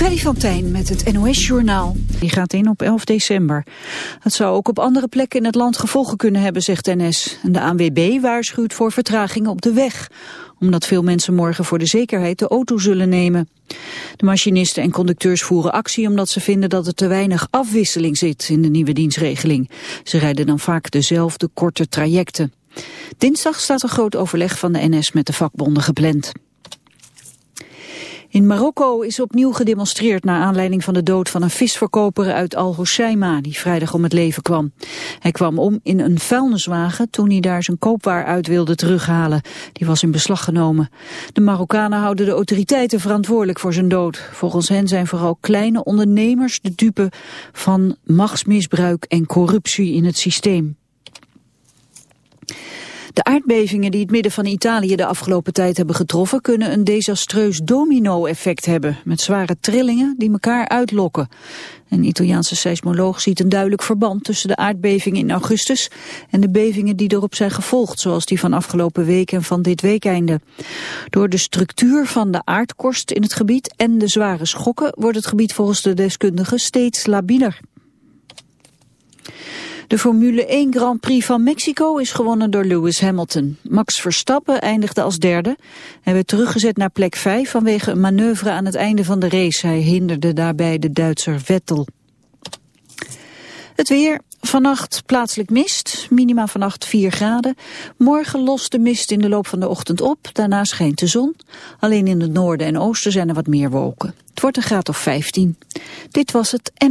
Freddy van Tijn met het NOS-journaal. Die gaat in op 11 december. Het zou ook op andere plekken in het land gevolgen kunnen hebben, zegt NS. En de ANWB waarschuwt voor vertragingen op de weg omdat veel mensen morgen voor de zekerheid de auto zullen nemen. De machinisten en conducteurs voeren actie omdat ze vinden dat er te weinig afwisseling zit in de nieuwe dienstregeling. Ze rijden dan vaak dezelfde korte trajecten. Dinsdag staat een groot overleg van de NS met de vakbonden gepland. In Marokko is opnieuw gedemonstreerd naar aanleiding van de dood van een visverkoper uit Al Hoceima die vrijdag om het leven kwam. Hij kwam om in een vuilniswagen toen hij daar zijn koopwaar uit wilde terughalen. Die was in beslag genomen. De Marokkanen houden de autoriteiten verantwoordelijk voor zijn dood. Volgens hen zijn vooral kleine ondernemers de dupe van machtsmisbruik en corruptie in het systeem. De aardbevingen die het midden van Italië de afgelopen tijd hebben getroffen... kunnen een desastreus domino-effect hebben... met zware trillingen die elkaar uitlokken. Een Italiaanse seismoloog ziet een duidelijk verband... tussen de aardbevingen in augustus... en de bevingen die erop zijn gevolgd... zoals die van afgelopen week en van dit weekende. Door de structuur van de aardkorst in het gebied... en de zware schokken wordt het gebied volgens de deskundigen steeds labieler. De Formule 1 Grand Prix van Mexico is gewonnen door Lewis Hamilton. Max Verstappen eindigde als derde. Hij werd teruggezet naar plek 5 vanwege een manoeuvre aan het einde van de race. Hij hinderde daarbij de Duitser Vettel. Het weer, vannacht plaatselijk mist, minima vannacht 4 graden. Morgen lost de mist in de loop van de ochtend op, daarna schijnt de zon. Alleen in het noorden en oosten zijn er wat meer wolken. Het wordt een graad of 15. Dit was het en...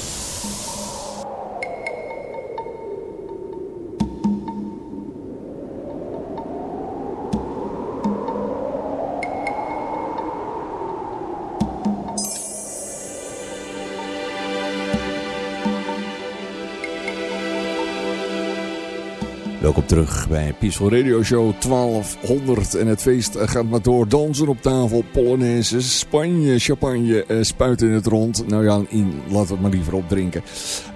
Terug bij Peaceful Radio Show 1200. En het feest gaat maar door. Dansen op tafel, Polonaise, Spanje, champagne, eh, spuiten in het rond. Nou ja, in, laten we het maar liever opdrinken.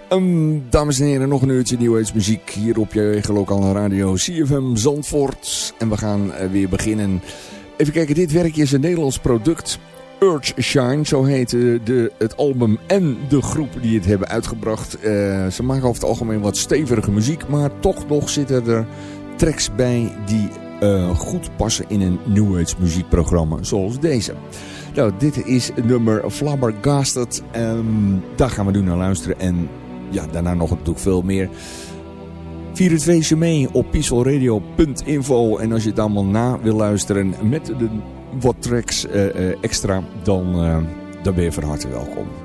Um, dames en heren, nog een uurtje New muziek hier op je eigen lokale radio CFM Zandvoort. En we gaan uh, weer beginnen. Even kijken, dit werkje is een Nederlands product. Urge Shine, zo heet de, het album en de groep die het hebben uitgebracht. Uh, ze maken over het algemeen wat stevige muziek, maar toch nog zitten er tracks bij die uh, goed passen in een New Age muziekprogramma zoals deze. Nou, dit is nummer Flabbergasted. Daar gaan we nu naar luisteren en ja, daarna nog natuurlijk veel meer. Vier het feestje mee op peacefulradio.info en als je het allemaal na wil luisteren met de wat tracks uh, uh, extra, dan, uh, dan ben je van harte welkom.